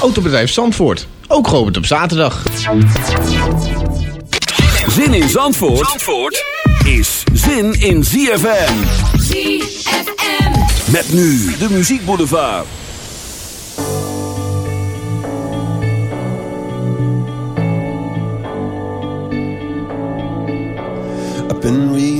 Autobedrijf Zandvoort, ook geopend op zaterdag. Zin in Zandvoort, Zandvoort is zin in ZFM. ZFM. Met nu de muziekboulevard. I've been reading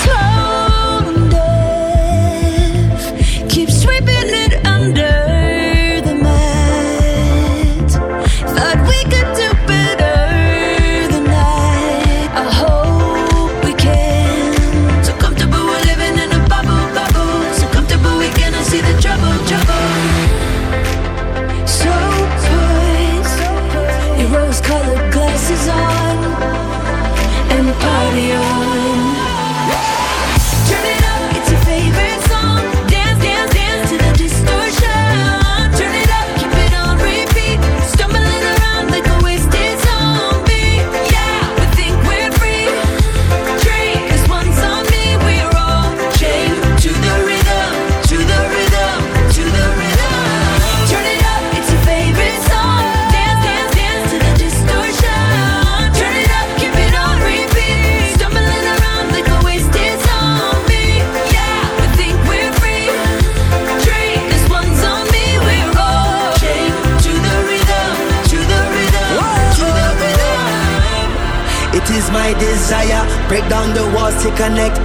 close.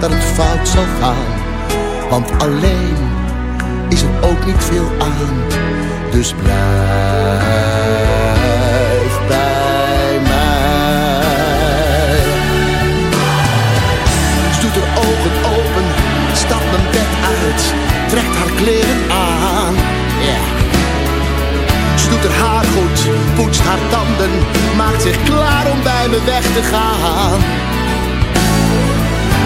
dat het fout zal gaan, want alleen is er ook niet veel aan. Dus blijf bij mij. Ze doet haar ogen open, stapt mijn bed uit, trekt haar kleren aan. Ja. Ze doet haar haar goed, poetst haar tanden, maakt zich klaar om bij me weg te gaan.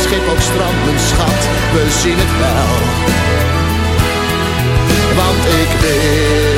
Schip ook strandt, mijn schat, we zien het wel. Want ik wil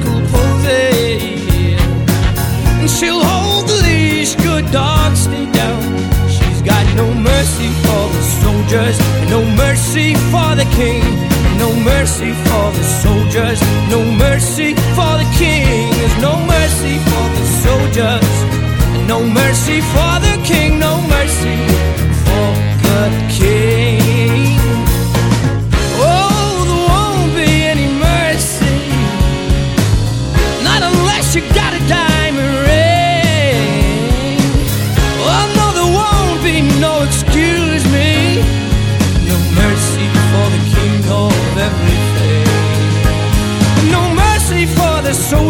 she'll hold the leash, good dog, stay down. She's got no mercy for the soldiers, no mercy for the king. No mercy for the soldiers, no mercy for the king. There's no mercy for the soldiers. No mercy for the king, no mercy for the king. Oh, there won't be any mercy, not unless you got